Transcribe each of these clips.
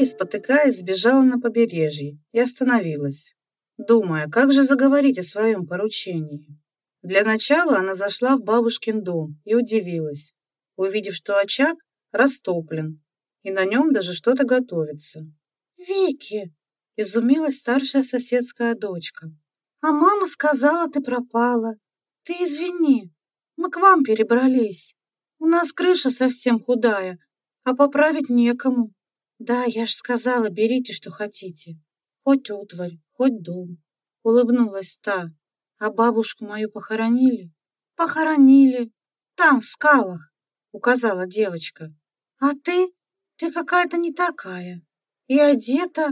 Вики, спотыкаясь, сбежала на побережье и остановилась, думая, как же заговорить о своем поручении. Для начала она зашла в бабушкин дом и удивилась, увидев, что очаг растоплен, и на нем даже что-то готовится. «Вики!» — изумилась старшая соседская дочка. «А мама сказала, ты пропала. Ты извини, мы к вам перебрались. У нас крыша совсем худая, а поправить некому. Да, я ж сказала, берите, что хотите. Хоть утварь, хоть дом. Улыбнулась та. А бабушку мою похоронили? Похоронили. Там, в скалах, указала девочка. А ты? Ты какая-то не такая. И одета,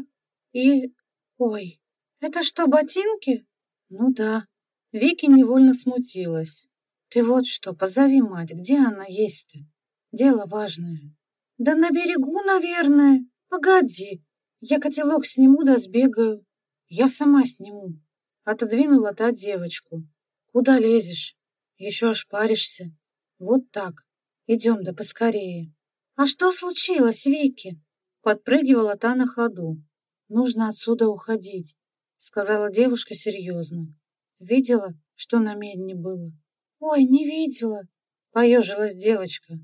и... Ой, это что, ботинки? Ну да. Вики невольно смутилась. Ты вот что, позови мать, где она есть-то? Дело важное. Да на берегу, наверное. Погоди, я котелок сниму да сбегаю. Я сама сниму. Отодвинула та девочку. Куда лезешь? Еще ошпаришься. Вот так. Идем да поскорее. А что случилось, Вики? Подпрыгивала та на ходу. Нужно отсюда уходить, сказала девушка серьезно. Видела, что на медне было? Ой, не видела, поежилась девочка.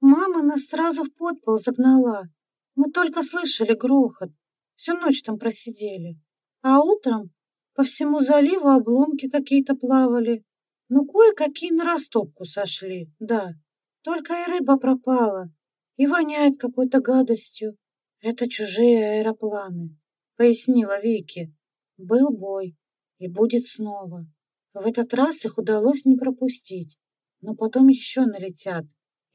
Мама нас сразу в подпол загнала. Мы только слышали грохот. Всю ночь там просидели. А утром по всему заливу обломки какие-то плавали. Ну, кое-какие на растопку сошли, да. Только и рыба пропала. И воняет какой-то гадостью. Это чужие аэропланы, пояснила Вики. Был бой, и будет снова. В этот раз их удалось не пропустить, но потом еще налетят.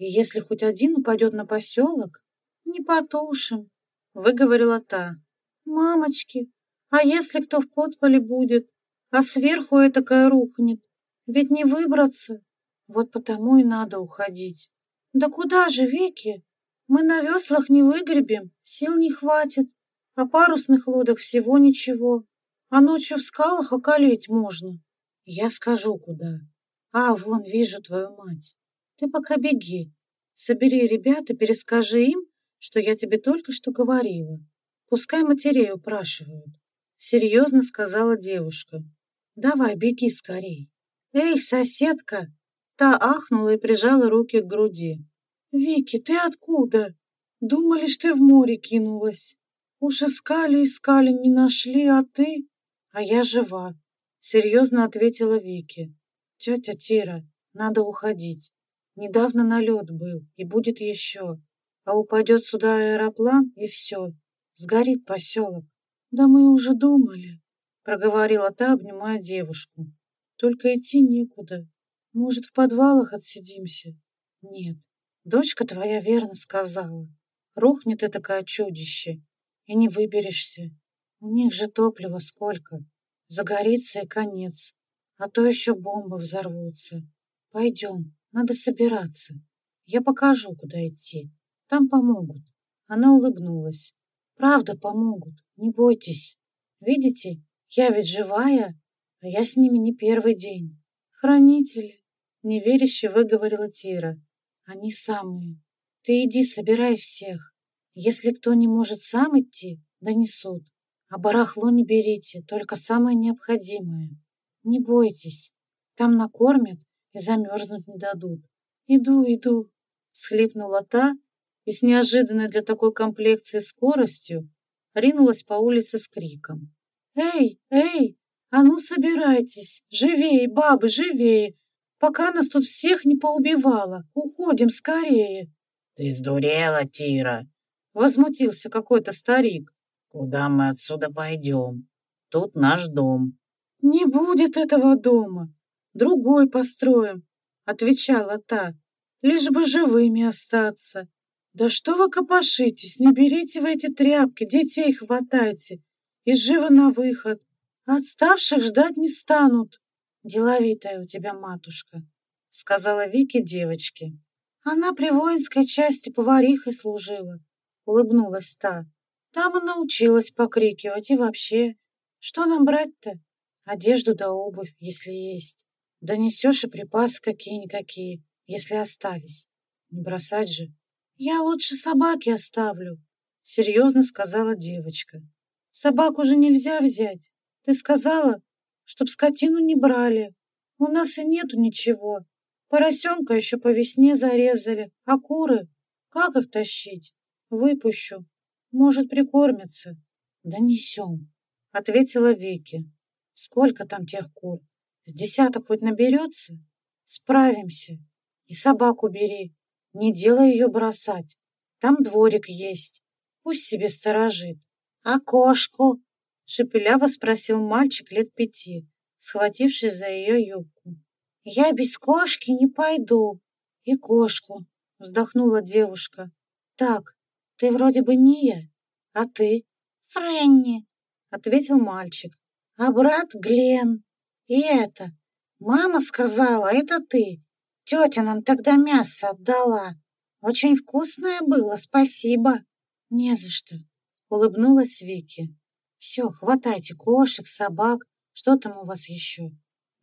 И если хоть один упадет на поселок, не потушим, выговорила та. Мамочки, а если кто в подполе будет, а сверху этакая рухнет, ведь не выбраться. Вот потому и надо уходить. Да куда же, Вики? Мы на веслах не выгребем, сил не хватит, а парусных лодок всего ничего. А ночью в скалах околеть можно. Я скажу, куда. А, вон, вижу твою мать. Ты пока беги. Собери ребят и перескажи им, что я тебе только что говорила. Пускай матерей упрашивают. Серьезно сказала девушка. Давай, беги скорей. Эй, соседка! Та ахнула и прижала руки к груди. Вики, ты откуда? Думали, что ты в море кинулась. Уж искали, искали, не нашли, а ты... А я жива, серьезно ответила Вики. Тетя Тира, надо уходить. Недавно налет был, и будет еще. А упадет сюда аэроплан, и все. Сгорит поселок. Да мы уже думали, проговорила та, обнимая девушку. Только идти некуда. Может, в подвалах отсидимся? Нет, дочка твоя верно сказала. Рухнет это такое чудище, и не выберешься. У них же топлива сколько. Загорится и конец. А то еще бомбы взорвутся. Пойдем, надо собираться. Я покажу, куда идти. Там помогут. Она улыбнулась. Правда помогут, не бойтесь. Видите, я ведь живая, а я с ними не первый день. Хранители, неверяще выговорила Тира. Они самые. Ты иди, собирай всех. Если кто не может сам идти, донесут. А барахло не берите, только самое необходимое. Не бойтесь, там накормят и замерзнуть не дадут. Иду, иду, схлипнула та и с неожиданной для такой комплекции скоростью ринулась по улице с криком. «Эй, эй, а ну собирайтесь, живее, бабы, живее, пока нас тут всех не поубивало, уходим скорее!» «Ты сдурела, Тира!» — возмутился какой-то старик. «Куда мы отсюда пойдем? Тут наш дом». «Не будет этого дома, другой построим», — отвечала та, «лишь бы живыми остаться». «Да что вы копошитесь? Не берите в эти тряпки, детей хватайте и живо на выход. Отставших ждать не станут». «Деловитая у тебя матушка», — сказала Вике девочке. «Она при воинской части поварихой служила», — улыбнулась та. «Там и научилась покрикивать, и вообще. Что нам брать-то? Одежду да обувь, если есть. Донесешь и припасы какие-никакие, если остались. Не бросать же». «Я лучше собаки оставлю», серьезно сказала девочка. Собак уже нельзя взять. Ты сказала, чтоб скотину не брали. У нас и нету ничего. Поросенка еще по весне зарезали, а куры, как их тащить? Выпущу. Может, прикормятся. Да несем, ответила Вики. Сколько там тех кур? С десяток хоть наберется? Справимся. И собаку бери. Не делай ее бросать. Там дворик есть. Пусть себе сторожит. А кошку? Шепеляво спросил мальчик лет пяти, схватившись за ее юбку. Я без кошки не пойду. И кошку, вздохнула девушка. Так, ты вроде бы не я, а ты? Фрэнни, ответил мальчик. А брат Глен. И это, мама сказала, это ты. Тетя нам тогда мясо отдала. Очень вкусное было, спасибо. Не за что, улыбнулась Вики. Все, хватайте кошек, собак, что там у вас еще?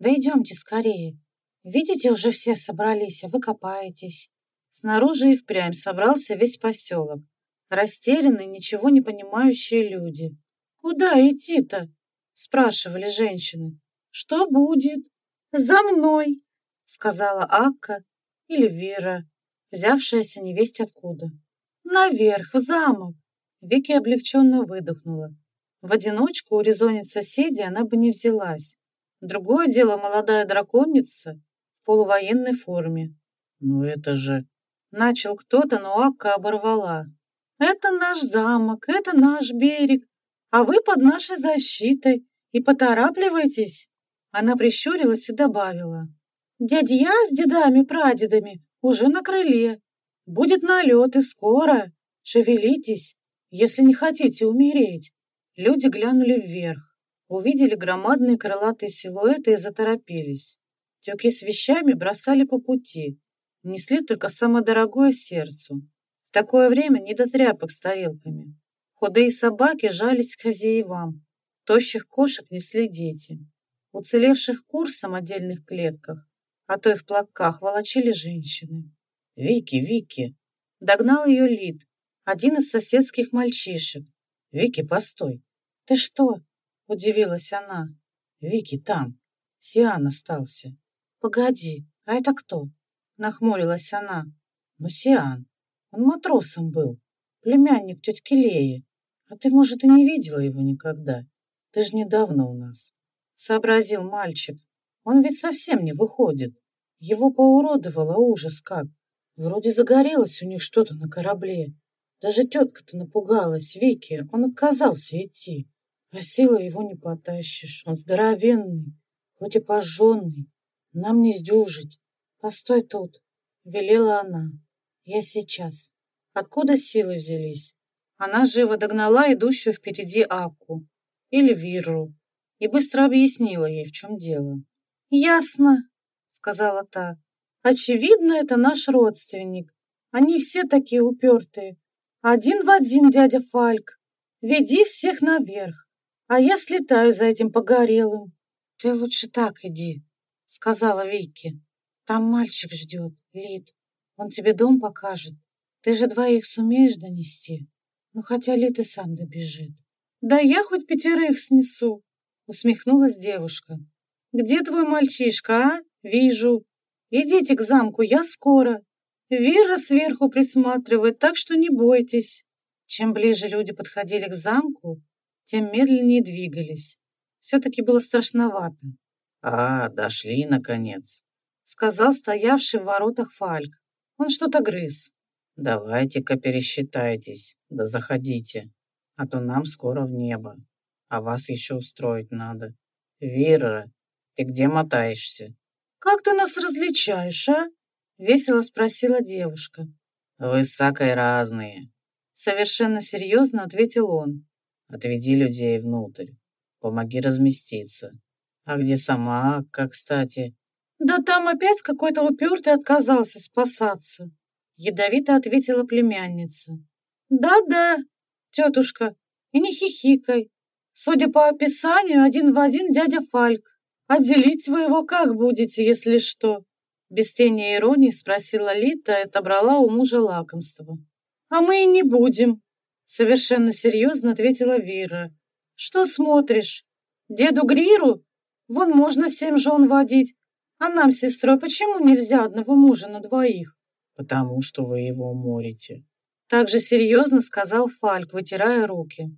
Да идемте скорее. Видите, уже все собрались, а вы копаетесь. Снаружи и впрямь собрался весь поселок. Растерянные, ничего не понимающие люди. «Куда идти-то?» — спрашивали женщины. «Что будет?» «За мной!» — сказала Акка или Вера, взявшаяся невесть откуда. «Наверх, в замок!» Вики облегченно выдохнула. В одиночку урезонить соседей она бы не взялась. Другое дело молодая драконица в полувоенной форме. «Ну это же...» Начал кто-то, но Акка оборвала. «Это наш замок, это наш берег, а вы под нашей защитой, и поторапливайтесь!» Она прищурилась и добавила. «Дядя с дедами-прадедами уже на крыле. Будет налет и скоро. Шевелитесь, если не хотите умереть». Люди глянули вверх, увидели громадные крылатые силуэты и заторопились. Тёки с вещами бросали по пути, несли только самое дорогое сердцу. В такое время не до тряпок с тарелками. Худые собаки жались к хозяевам, тощих кошек несли дети. Уцелевших кур в самодельных клетках, а то и в платках, волочили женщины. «Вики, Вики!» Догнал ее Лид, один из соседских мальчишек. «Вики, постой! «Ты что?» — удивилась она. «Вики там. Сиан остался». «Погоди, а это кто?» — нахмурилась она. «Ну, Сиан. Он матросом был. Племянник тетки Леи. А ты, может, и не видела его никогда. Ты же недавно у нас». Сообразил мальчик. Он ведь совсем не выходит. Его поуродовало ужас как. Вроде загорелось у них что-то на корабле. Даже тетка-то напугалась, Вики, он отказался идти. А силы его не потащишь. Он здоровенный, хоть и пожженный. Нам не сдюжить. Постой тут, велела она. Я сейчас. Откуда силы взялись? Она живо догнала идущую впереди Акку или Виру и быстро объяснила ей, в чем дело. «Ясно», — сказала та. «Очевидно, это наш родственник. Они все такие упертые. Один в один дядя Фальк. Веди всех наверх а я слетаю за этим погорелым. Ты лучше так иди, сказала Вики. Там мальчик ждет, Лид. Он тебе дом покажет. Ты же двоих сумеешь донести. Ну, хотя Лид и сам добежит. Да я хоть пятерых снесу, усмехнулась девушка. Где твой мальчишка, а? Вижу. Идите к замку, я скоро. Вера сверху присматривает, так что не бойтесь. Чем ближе люди подходили к замку, тем медленнее двигались. Все-таки было страшновато. «А, дошли, наконец», — сказал стоявший в воротах Фальк. Он что-то грыз. «Давайте-ка пересчитайтесь, да заходите, а то нам скоро в небо, а вас еще устроить надо. Вера, ты где мотаешься?» «Как ты нас различаешь, а?» — весело спросила девушка. «Вы с Сакой разные», — совершенно серьезно ответил он. Отведи людей внутрь. Помоги разместиться. А где сама, как кстати? Да там опять какой-то упертый отказался спасаться. Ядовито ответила племянница. Да-да, тетушка, и не хихикай. Судя по описанию, один в один дядя Фальк. А делить вы его как будете, если что? Без тени иронии спросила Лита и отобрала у мужа лакомство. А мы и не будем, Совершенно серьезно ответила Вира. Что смотришь? Деду Гриру? Вон можно семь жен водить. А нам, сестрой, почему нельзя одного мужа на двоих? Потому что вы его уморите. Так же серьезно сказал Фальк, вытирая руки.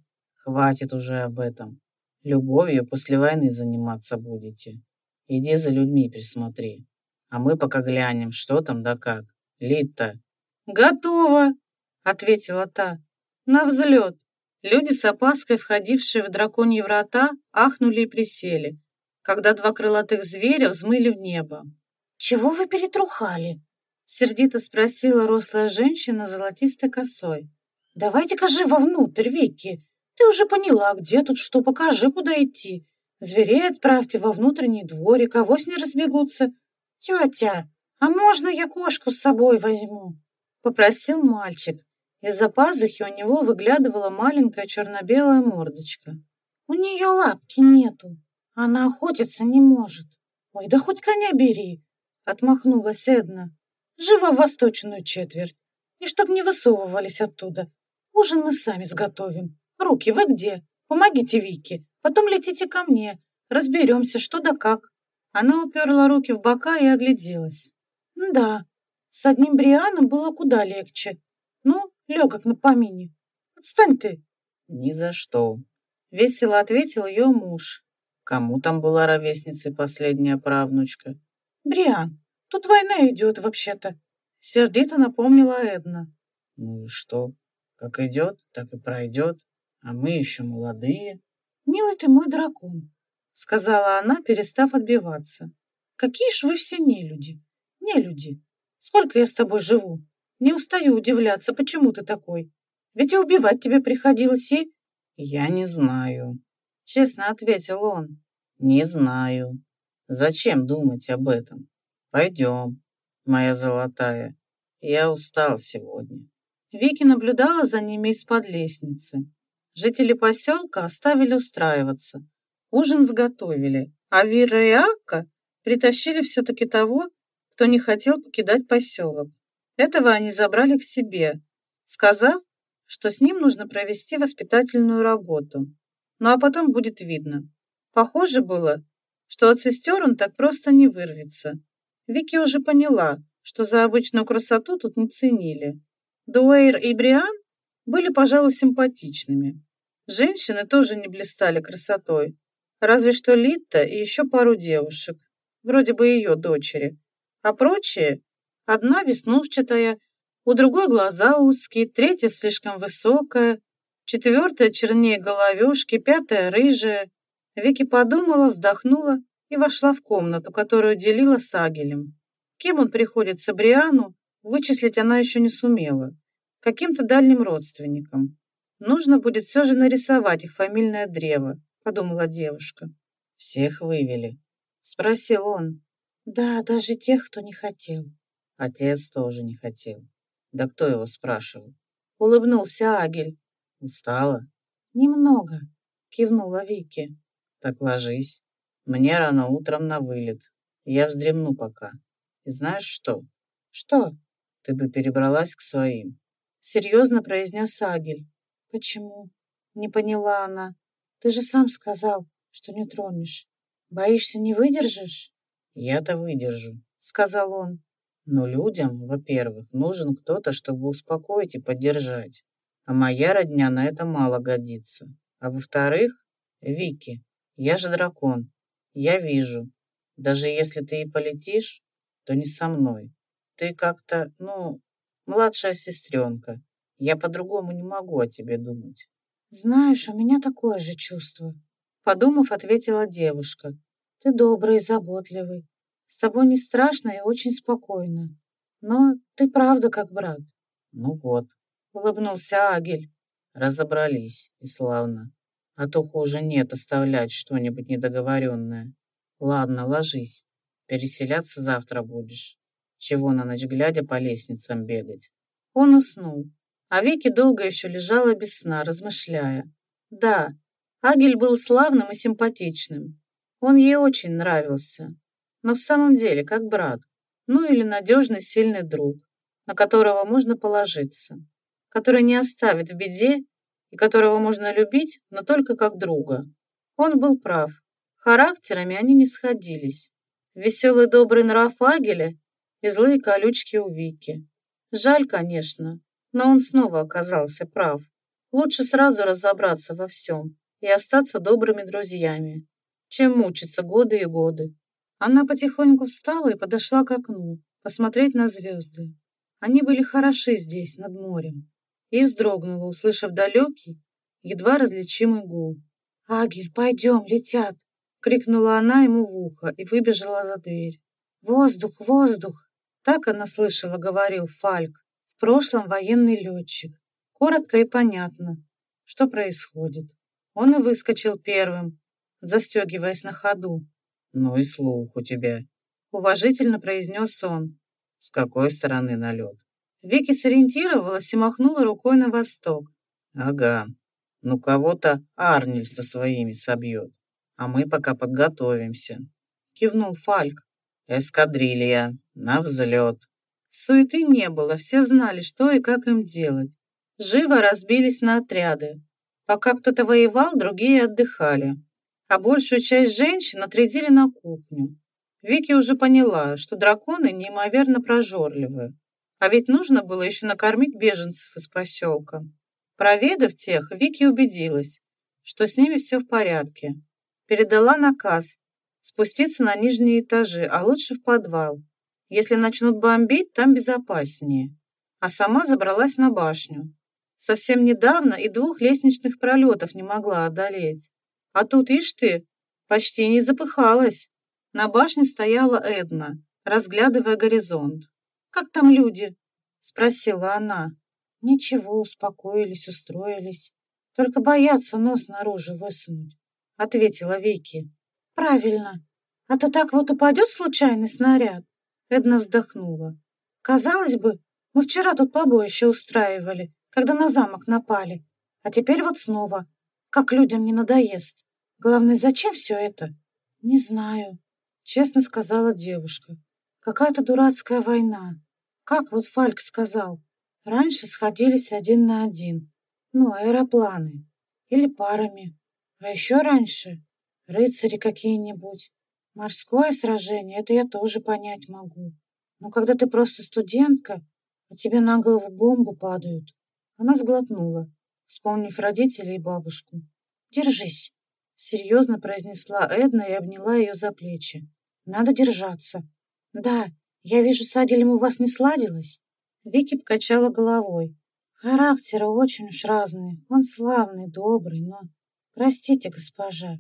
Хватит уже об этом. Любовью после войны заниматься будете. Иди за людьми присмотри. А мы пока глянем, что там да как. Лита. Готово, ответила та. На взлет. Люди с опаской, входившие в драконьи врата, ахнули и присели, когда два крылатых зверя взмыли в небо. «Чего вы перетрухали?» — сердито спросила рослая женщина золотистой косой. «Давайте-ка живо внутрь, Вики. Ты уже поняла, где тут что, покажи, куда идти. Зверей отправьте во внутренний дворик, а вось не разбегутся. Тетя, а можно я кошку с собой возьму?» — попросил мальчик, из-за пазухи у него выглядывала маленькая черно-белая мордочка. «У нее лапки нету. Она охотиться не может. Ой, да хоть коня бери!» Отмахнулась Эдна. «Живо в восточную четверть. И чтоб не высовывались оттуда. Ужин мы сами сготовим. Руки вы где? Помогите Вике. Потом летите ко мне. Разберемся, что да как». Она уперла руки в бока и огляделась. «Да, с одним Брианом было куда легче. Ну, легок на помине. Отстань ты!» «Ни за что!» — весело ответил ее муж. «Кому там была ровесницей последняя правнучка?» «Бриан, тут война идет вообще-то!» — сердито напомнила Эдна. «Ну и что? Как идет, так и пройдет, а мы еще молодые». «Милый ты мой дракон!» — сказала она, перестав отбиваться. «Какие ж вы все нелюди! Нелюди! Сколько я с тобой живу? Не устаю удивляться, почему ты такой. Ведь и убивать тебе приходилось, и...» «Я не знаю», — честно ответил он. «Не знаю. Зачем думать об этом? Пойдем, моя золотая. Я устал сегодня». Вики наблюдала за ними из-под лестницы. Жители поселка оставили устраиваться. Ужин сготовили, а Вира и Акка притащили все-таки того, кто не хотел покидать поселок. Этого они забрали к себе, сказав, что с ним нужно провести воспитательную работу. Ну а потом будет видно. Похоже было, что от сестер он так просто не вырвется. Вики уже поняла, что за обычную красоту тут не ценили. Дуэйр и Бриан были, пожалуй, симпатичными. Женщины тоже не блистали красотой, разве что Литта и еще пару девушек, вроде бы ее дочери, а прочие Одна веснушчатая, у другой глаза узкие, третья слишком высокая, четвертая чернее головешки, пятая рыжая. Вики подумала, вздохнула и вошла в комнату, которую делила с Агелем. Кем он приходится Бриану, вычислить она еще не сумела. Каким-то дальним родственником. Нужно будет все же нарисовать их фамильное древо, подумала девушка. Всех вывели? Спросил он. Да, даже тех, кто не хотел. Отец тоже не хотел. Да кто его спрашивал? Улыбнулся Агель. Устала? Немного, кивнула Вики. Так ложись. Мне рано утром на вылет. Я вздремну пока. И знаешь что? Что? Ты бы перебралась к своим. Серьезно произнес Агель. Почему? Не поняла она. Ты же сам сказал, что не тронешь. Боишься, не выдержишь? Я-то выдержу, сказал он. Но людям, во-первых, нужен кто-то, чтобы успокоить и поддержать. А моя родня на это мало годится. А во-вторых, Вики, я же дракон. Я вижу. Даже если ты и полетишь, то не со мной. Ты как-то, ну, младшая сестренка. Я по-другому не могу о тебе думать. Знаешь, у меня такое же чувство. Подумав, ответила девушка. Ты добрый и заботливый. С тобой не страшно и очень спокойно. Но ты правда как брат. Ну вот, улыбнулся Агель. Разобрались, и славно. А то хуже нет оставлять что-нибудь недоговоренное. Ладно, ложись. Переселяться завтра будешь. Чего на ночь глядя по лестницам бегать? Он уснул, а Вики долго еще лежала без сна, размышляя. Да, Агель был славным и симпатичным. Он ей очень нравился но в самом деле как брат, ну или надежный сильный друг, на которого можно положиться, который не оставит в беде и которого можно любить, но только как друга. Он был прав. Характерами они не сходились. Веселый добрый нрав Агеля и злые колючки у Вики. Жаль, конечно, но он снова оказался прав. Лучше сразу разобраться во всем и остаться добрыми друзьями, чем мучиться годы и годы. Она потихоньку встала и подошла к окну, посмотреть на звезды. Они были хороши здесь, над морем, и вздрогнула, услышав далекий, едва различимый гул. «Агель, пойдем, летят!» — крикнула она ему в ухо и выбежала за дверь. «Воздух, воздух!» Так она слышала, говорил Фальк, в прошлом военный летчик. Коротко и понятно, что происходит. Он и выскочил первым, застегиваясь на ходу. «Ну и слух у тебя», — уважительно произнес он. «С какой стороны налет?» Вики сориентировалась и махнула рукой на восток. «Ага, ну кого-то Арнель со своими собьет, а мы пока подготовимся», — кивнул Фальк. «Эскадрилья, на взлет». Суеты не было, все знали, что и как им делать. Живо разбились на отряды. Пока кто-то воевал, другие отдыхали. А большую часть женщин отрядили на кухню. Вики уже поняла, что драконы неимоверно прожорливы. А ведь нужно было еще накормить беженцев из поселка. Проведав тех, Вики убедилась, что с ними все в порядке. Передала наказ спуститься на нижние этажи, а лучше в подвал. Если начнут бомбить, там безопаснее. А сама забралась на башню. Совсем недавно и двух лестничных пролетов не могла одолеть. А тут, ишь ты, почти не запыхалась. На башне стояла Эдна, разглядывая горизонт. «Как там люди?» — спросила она. «Ничего, успокоились, устроились. Только боятся нос наружу высунуть», — ответила Вики. «Правильно. А то так вот упадет случайный снаряд». Эдна вздохнула. «Казалось бы, мы вчера тут побоище устраивали, когда на замок напали. А теперь вот снова. Как людям не надоест. Главное, зачем все это? Не знаю, честно сказала девушка. Какая-то дурацкая война. Как вот Фальк сказал. Раньше сходились один на один. Ну, аэропланы. Или парами. А еще раньше рыцари какие-нибудь. Морское сражение, это я тоже понять могу. Но когда ты просто студентка, а тебе на голову бомбы падают, она сглотнула, вспомнив родителей и бабушку. «Держись», — серьезно произнесла Эдна и обняла ее за плечи. «Надо держаться». «Да, я вижу, с Агелем у вас не сладилось?» Вики покачала головой. «Характеры очень уж разные. Он славный, добрый, но...» «Простите, госпожа,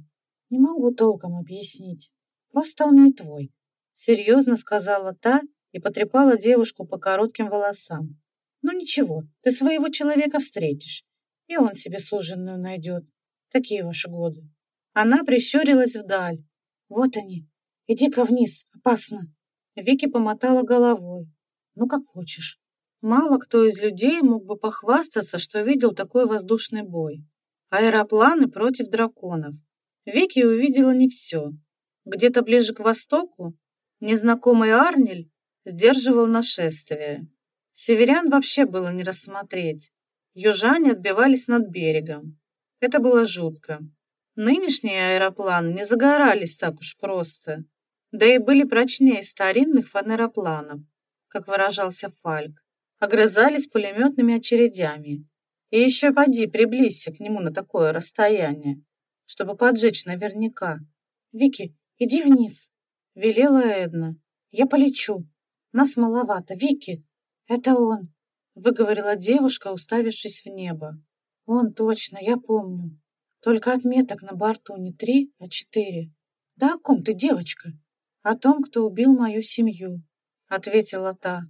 не могу толком объяснить. Просто он не твой», — серьезно сказала та и потрепала девушку по коротким волосам. Ну ничего, ты своего человека встретишь, и он себе суженную найдет. Такие ваши годы. Она прищурилась вдаль. Вот они. Иди-ка вниз, опасно. Вики помотала головой. Ну, как хочешь. Мало кто из людей мог бы похвастаться, что видел такой воздушный бой. Аэропланы против драконов. Вики увидела не все. Где-то ближе к востоку незнакомый Арнель сдерживал нашествие. Северян вообще было не рассмотреть. Южане отбивались над берегом. Это было жутко. Нынешние аэропланы не загорались так уж просто. Да и были прочнее старинных фанеропланов, как выражался Фальк. Огрызались пулеметными очередями. И еще поди, приблизься к нему на такое расстояние, чтобы поджечь наверняка. «Вики, иди вниз», — велела Эдна. «Я полечу. Нас маловато. Вики, «Это он», — выговорила девушка, уставившись в небо. «Он точно, я помню. Только отметок на борту не три, а четыре». «Да о ком ты, девочка?» «О том, кто убил мою семью», — ответила та.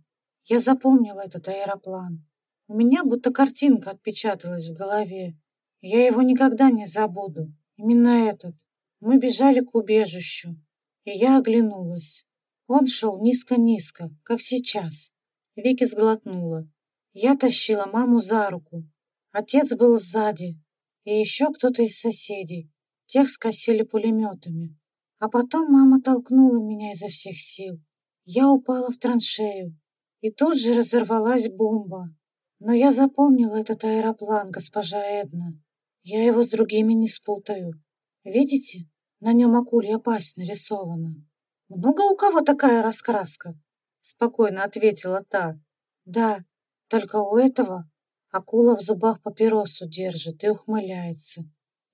«Я запомнила этот аэроплан. У меня будто картинка отпечаталась в голове. Я его никогда не забуду. Именно этот. Мы бежали к убежищу, и я оглянулась. Он шел низко-низко, как сейчас. Вики сглотнула. Я тащила маму за руку. Отец был сзади. И еще кто-то из соседей. Тех скосили пулеметами. А потом мама толкнула меня изо всех сил. Я упала в траншею. И тут же разорвалась бомба. Но я запомнила этот аэроплан, госпожа Эдна. Я его с другими не спутаю. Видите, на нем акулья пасть нарисована. Много у кого такая раскраска? Спокойно ответила та. Да, только у этого акула в зубах папиросу держит и ухмыляется.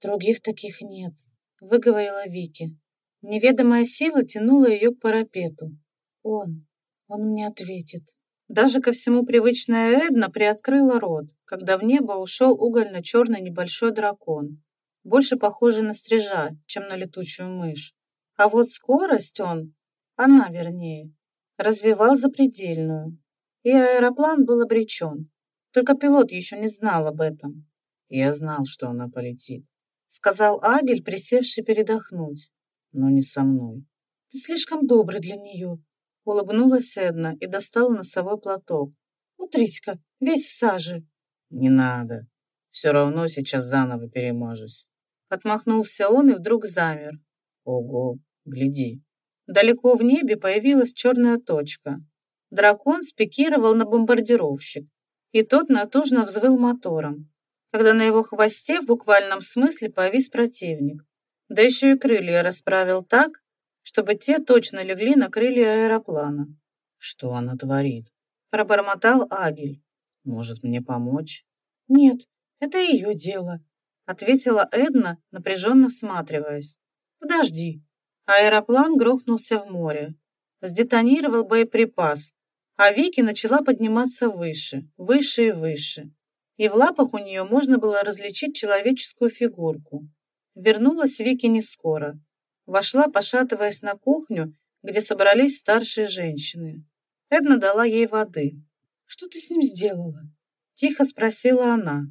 Других таких нет, выговорила Вики. Неведомая сила тянула ее к парапету. Он, он мне ответит. Даже ко всему привычная Эдна приоткрыла рот, когда в небо ушел угольно-черный небольшой дракон, больше похожий на стрижа, чем на летучую мышь. А вот скорость он, она вернее, развивал запредельную. И аэроплан был обречен. Только пилот еще не знал об этом. «Я знал, что она полетит», — сказал Агель, присевший передохнуть но не со мной. Ты слишком добрый для нее, улыбнулась Эдна и достала носовой платок. Утрись-ка, весь в саже. Не надо. Все равно сейчас заново перемажусь. Отмахнулся он и вдруг замер. Ого, гляди. Далеко в небе появилась черная точка. Дракон спикировал на бомбардировщик, и тот натужно взвыл мотором, когда на его хвосте в буквальном смысле повис противник. Да еще и крылья расправил так, чтобы те точно легли на крылья аэроплана. Что она творит? Пробормотал Агель. Может, мне помочь? Нет, это ее дело, ответила Эдна, напряженно всматриваясь. Подожди. Аэроплан грохнулся в море. Сдетонировал боеприпас, а Вики начала подниматься выше, выше и выше. И в лапах у нее можно было различить человеческую фигурку. Вернулась Вики не скоро. Вошла, пошатываясь на кухню, где собрались старшие женщины. Эдна дала ей воды. «Что ты с ним сделала?» Тихо спросила она.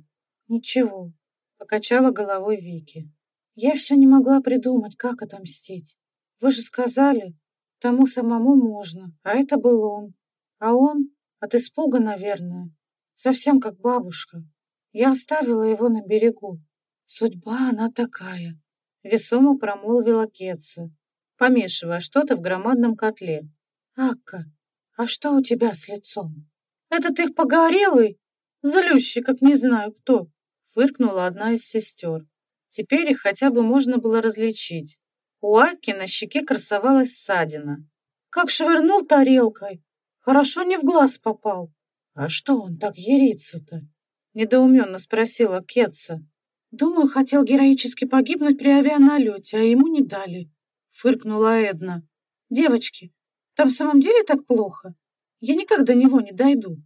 «Ничего», — покачала головой Вики. «Я все не могла придумать, как отомстить. Вы же сказали, тому самому можно, а это был он. А он от испуга, наверное, совсем как бабушка. Я оставила его на берегу, Судьба она такая, весомо промолвила Кетца, помешивая что-то в громадном котле. Акка, а что у тебя с лицом? Этот их погорелый, злющий, как не знаю кто, фыркнула одна из сестер. Теперь их хотя бы можно было различить. У Аки на щеке красовалась ссадина. Как швырнул тарелкой. Хорошо не в глаз попал. А что он так ерится-то? Недоуменно спросила Кетца. Думаю, хотел героически погибнуть при авианалете, а ему не дали. Фыркнула Эдна. Девочки, там в самом деле так плохо? Я никак до него не дойду.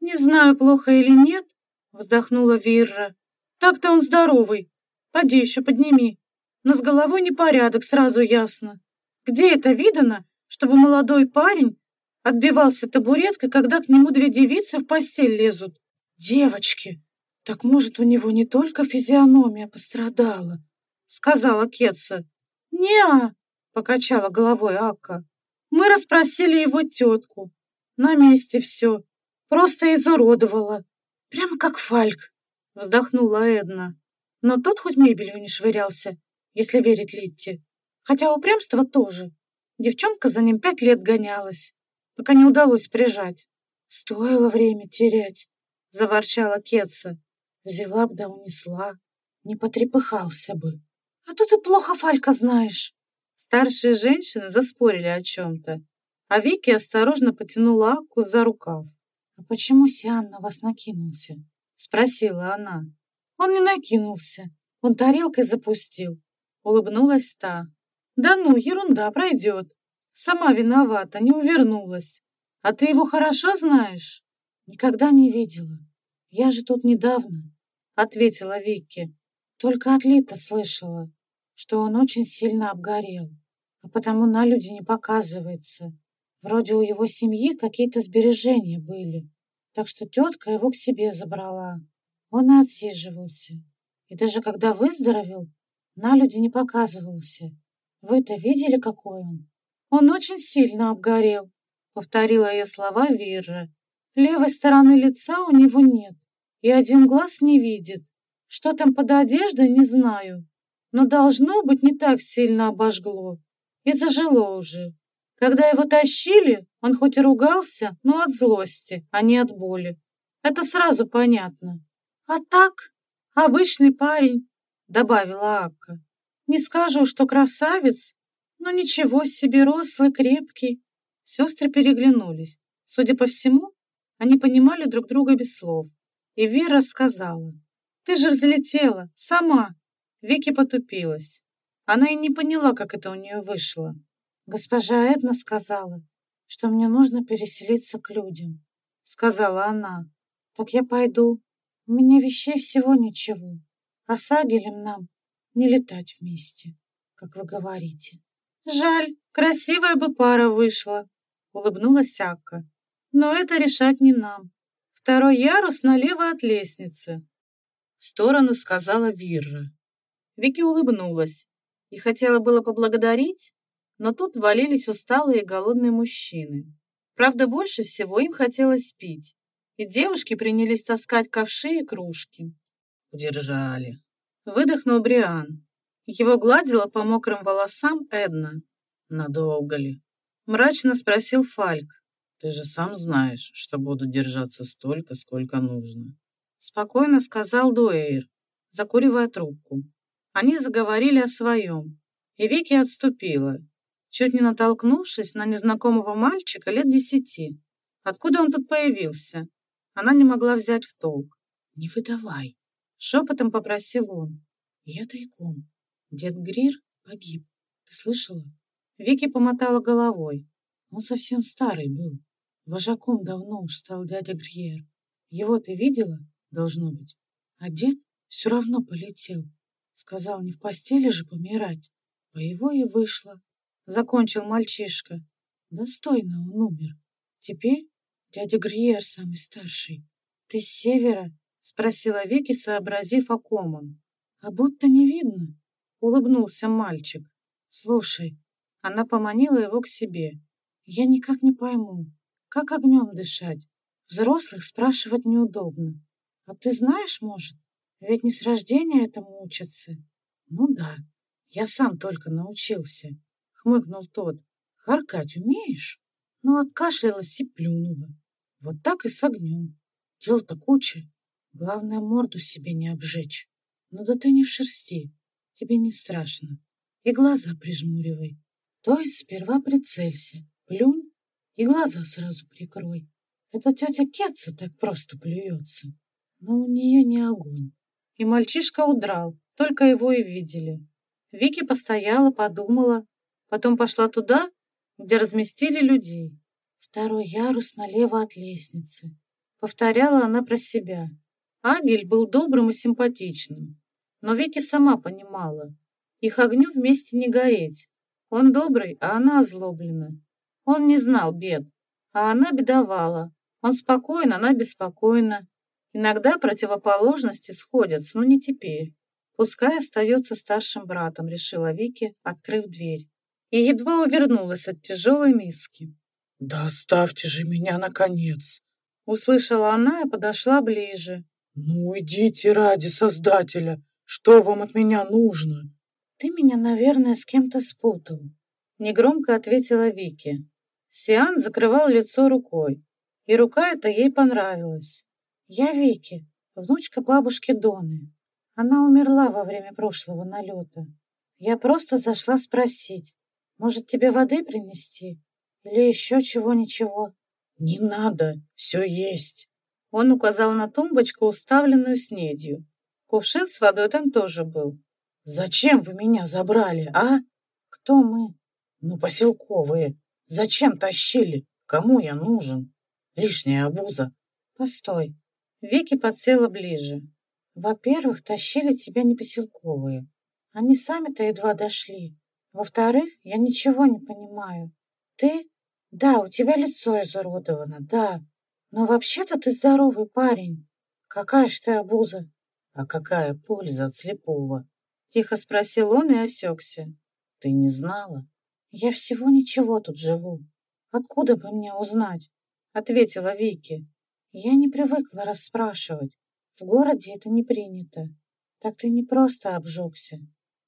Не знаю, плохо или нет, вздохнула Вирра. Так-то он здоровый. Поди еще подними. Но с головой непорядок, сразу ясно. Где это видано, чтобы молодой парень отбивался табуреткой, когда к нему две девицы в постель лезут? Девочки, «Так, может, у него не только физиономия пострадала?» — сказала Кетса. «Не-а!» — покачала головой Акка. «Мы расспросили его тетку. На месте все. Просто изуродовала. Прямо как Фальк», — вздохнула Эдна. Но тот хоть мебелью не швырялся, если верить Литте. Хотя упрямство тоже. Девчонка за ним пять лет гонялась, пока не удалось прижать. «Стоило время терять», — заворчала Кетса. Взяла б да унесла, не потрепыхался бы. А то ты плохо Фалька знаешь. Старшие женщины заспорили о чем-то, а Вики осторожно потянула Акку за рукав. «А почему Сиан на вас накинулся?» — спросила она. «Он не накинулся, он тарелкой запустил», — улыбнулась та. «Да ну, ерунда, пройдет. Сама виновата, не увернулась. А ты его хорошо знаешь?» «Никогда не видела. Я же тут недавно ответила Вики. Только от Лита слышала, что он очень сильно обгорел, а потому на люди не показывается. Вроде у его семьи какие-то сбережения были, так что тетка его к себе забрала. Он и отсиживался. И даже когда выздоровел, на люди не показывался. Вы-то видели, какой он? Он очень сильно обгорел, повторила ее слова Вирра. Левой стороны лица у него нет, и один глаз не видит. Что там под одеждой, не знаю, но должно быть не так сильно обожгло и зажило уже. Когда его тащили, он хоть и ругался, но от злости, а не от боли. Это сразу понятно. А так, обычный парень, добавила Акка. Не скажу, что красавец, но ничего себе рослый, крепкий. Сестры переглянулись. Судя по всему, они понимали друг друга без слов. И Вера сказала, «Ты же взлетела, сама!» Вики потупилась. Она и не поняла, как это у нее вышло. «Госпожа Эдна сказала, что мне нужно переселиться к людям», — сказала она. «Так я пойду. У меня вещей всего ничего. А с Агелем нам не летать вместе, как вы говорите». «Жаль, красивая бы пара вышла», — улыбнулась Акка. «Но это решать не нам. Второй ярус налево от лестницы», — в сторону сказала Вирра. Вики улыбнулась и хотела было поблагодарить, но тут валились усталые и голодные мужчины. Правда, больше всего им хотелось пить, и девушки принялись таскать ковши и кружки. «Удержали», — выдохнул Бриан. Его гладила по мокрым волосам Эдна. «Надолго ли?» — мрачно спросил Фальк. «Ты же сам знаешь, что буду держаться столько, сколько нужно», — спокойно сказал Дуэйр, закуривая трубку. Они заговорили о своем, и Вики отступила, чуть не натолкнувшись на незнакомого мальчика лет десяти. Откуда он тут появился? Она не могла взять в толк. «Не выдавай», — шепотом попросил он. «Я тайком. Дед Грир погиб. Ты слышала?» Вики помотала головой. Он совсем старый был. Вожаком давно уж стал дядя Гриер. Его ты видела, должно быть. А дед все равно полетел. Сказал, не в постели же помирать. По его и вышло закончил мальчишка. Достойно он умер. Теперь дядя Гриер самый старший. Ты с севера? Спросила Вики, сообразив о ком он. А будто не видно. Улыбнулся мальчик. Слушай, она поманила его к себе. Я никак не пойму, как огнем дышать. Взрослых спрашивать неудобно. А ты знаешь, может? Ведь не с рождения этому учатся. Ну да, я сам только научился хмыкнул тот. Харкать умеешь? Ну, откашлялась и плюнула. Вот так и с огнем. Дел-то куча. Главное, морду себе не обжечь. Ну да ты не в шерсти. Тебе не страшно. И глаза прижмуривай. То есть сперва прицелься, плюнь и глаза сразу прикрой. Это тетя Кетца так просто плюется. Но у нее не огонь. И мальчишка удрал, только его и видели. Вики постояла, подумала, Потом пошла туда, где разместили людей. Второй ярус налево от лестницы. Повторяла она про себя. Агель был добрым и симпатичным. Но Вики сама понимала. Их огню вместе не гореть. Он добрый, а она озлоблена. Он не знал бед, а она бедовала. Он спокоен, она беспокойна. Иногда противоположности сходятся, но не теперь. Пускай остается старшим братом, решила Вики, открыв дверь и едва увернулась от тяжелой миски. «Да оставьте же меня, наконец!» Услышала она и подошла ближе. «Ну, идите ради Создателя! Что вам от меня нужно?» «Ты меня, наверное, с кем-то спутал», — негромко ответила Вики. Сиан закрывал лицо рукой, и рука эта ей понравилась. «Я Вики, внучка бабушки Доны. Она умерла во время прошлого налета. Я просто зашла спросить, может, тебе воды принести? Или еще чего-ничего?» «Не надо, все есть». Он указал на тумбочку, уставленную снедью. Кувшин с водой там тоже был. «Зачем вы меня забрали, а?» «Кто мы?» «Ну, поселковые. Зачем тащили? Кому я нужен? Лишняя обуза». «Постой». Вики подсела ближе. «Во-первых, тащили тебя не поселковые. Они сами-то едва дошли. Во-вторых, я ничего не понимаю. Ты? Да, у тебя лицо изуродовано, да. Но вообще-то ты здоровый парень. Какая ж ты обуза? А какая польза от слепого? Тихо спросил он и осекся. Ты не знала? Я всего ничего тут живу. Откуда бы мне узнать? Ответила Вики. Я не привыкла расспрашивать. В городе это не принято. Так ты не просто обжегся.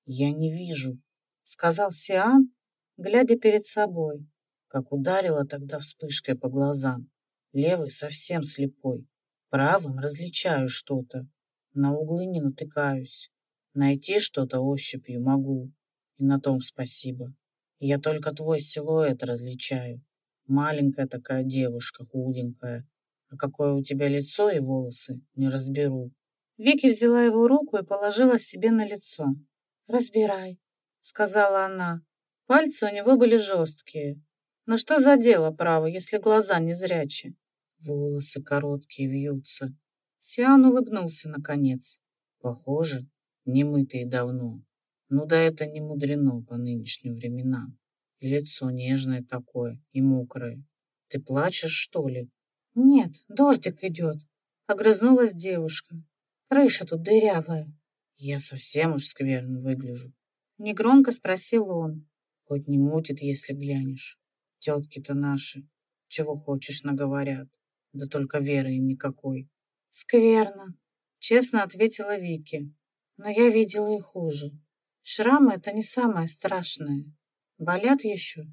Я не вижу, сказал Сиан, глядя перед собой. Как ударила тогда вспышкой по глазам. Левый совсем слепой. Правым различаю что-то, на углы не натыкаюсь. Найти что-то ощупью могу, и на том спасибо. Я только твой силуэт различаю. Маленькая такая девушка, худенькая. А какое у тебя лицо и волосы, не разберу. Вики взяла его руку и положила себе на лицо. «Разбирай», — сказала она. Пальцы у него были жесткие. Но что за дело, право, если глаза не зрячие? Волосы короткие вьются. Сиан улыбнулся наконец. Похоже, не мытые давно. Ну да это не мудрено по нынешним временам. И лицо нежное такое, и мокрое. Ты плачешь, что ли? Нет, дождик идет. Огрызнулась девушка. Крыша тут дырявая. Я совсем уж скверно выгляжу. Негромко спросил он. Хоть не мутит, если глянешь. Тетки-то наши, чего хочешь, наговорят. Да только веры им никакой. Скверно, честно ответила Вики. Но я видела и хуже. Шрамы — это не самое страшное. Болят еще?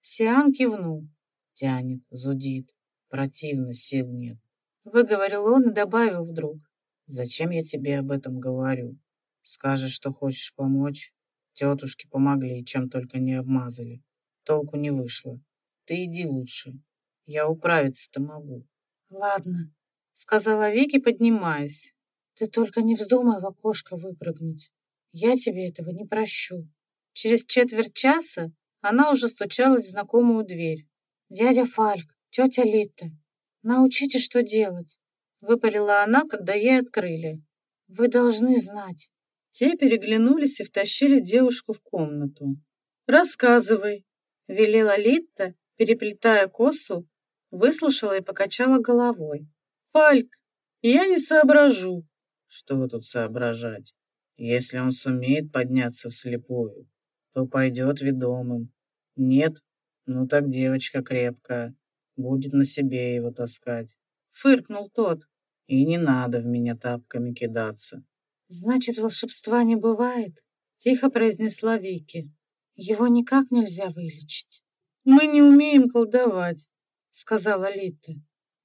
Сиан кивнул. Тянет, зудит. Противно, сил нет. Выговорил он и добавил вдруг. Зачем я тебе об этом говорю? Скажешь, что хочешь помочь? Тетушки помогли, чем только не обмазали. Толку не вышло. Ты иди лучше. Я управиться-то могу. Ладно, сказала Вики, поднимаясь. Ты только не вздумай в окошко выпрыгнуть. Я тебе этого не прощу. Через четверть часа она уже стучалась в знакомую дверь. «Дядя Фальк, тетя Литта, научите, что делать», — выпалила она, когда ей открыли. «Вы должны знать». Те переглянулись и втащили девушку в комнату. «Рассказывай», — велела Литта, переплетая косу, выслушала и покачала головой. «Фальк, я не соображу». «Что тут соображать? Если он сумеет подняться вслепую, то пойдет ведомым. Нет, ну так девочка крепкая, будет на себе его таскать. Фыркнул тот. И не надо в меня тапками кидаться. Значит, волшебства не бывает, тихо произнесла Вики. Его никак нельзя вылечить. Мы не умеем колдовать, сказала Лита.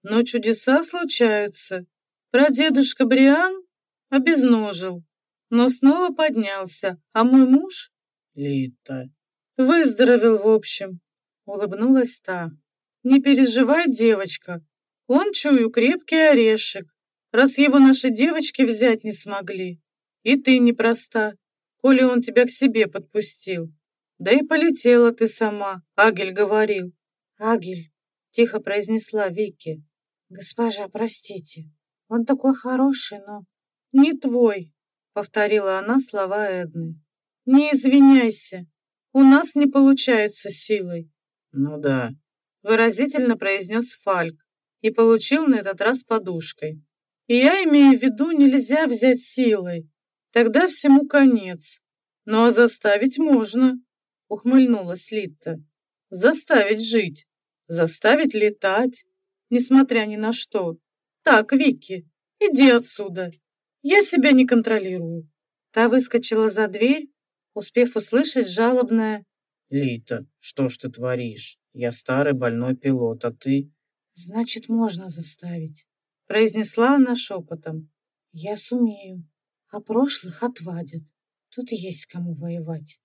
Но чудеса случаются. Прадедушка Бриан обезножил но снова поднялся, а мой муж... Лита. Выздоровел, в общем, улыбнулась та. Не переживай, девочка, он, чую, крепкий орешек, раз его наши девочки взять не смогли. И ты непроста, коли он тебя к себе подпустил. Да и полетела ты сама, Агель говорил. Агель, тихо произнесла Вики. Госпожа, простите, он такой хороший, но не твой, повторила она слова Эдны. Не извиняйся. У нас не получается силой. Ну да, выразительно произнес Фальк и получил на этот раз подушкой. И я имею в виду, нельзя взять силой. Тогда всему конец. Ну а заставить можно, ухмыльнулась Литта. Заставить жить, заставить летать, несмотря ни на что. Так, Вики, иди отсюда. Я себя не контролирую. Та выскочила за дверь, успев услышать жалобное «Лита, что ж ты творишь? Я старый больной пилот, а ты...» «Значит, можно заставить», — произнесла она шепотом. «Я сумею, а прошлых отвадят. Тут есть кому воевать».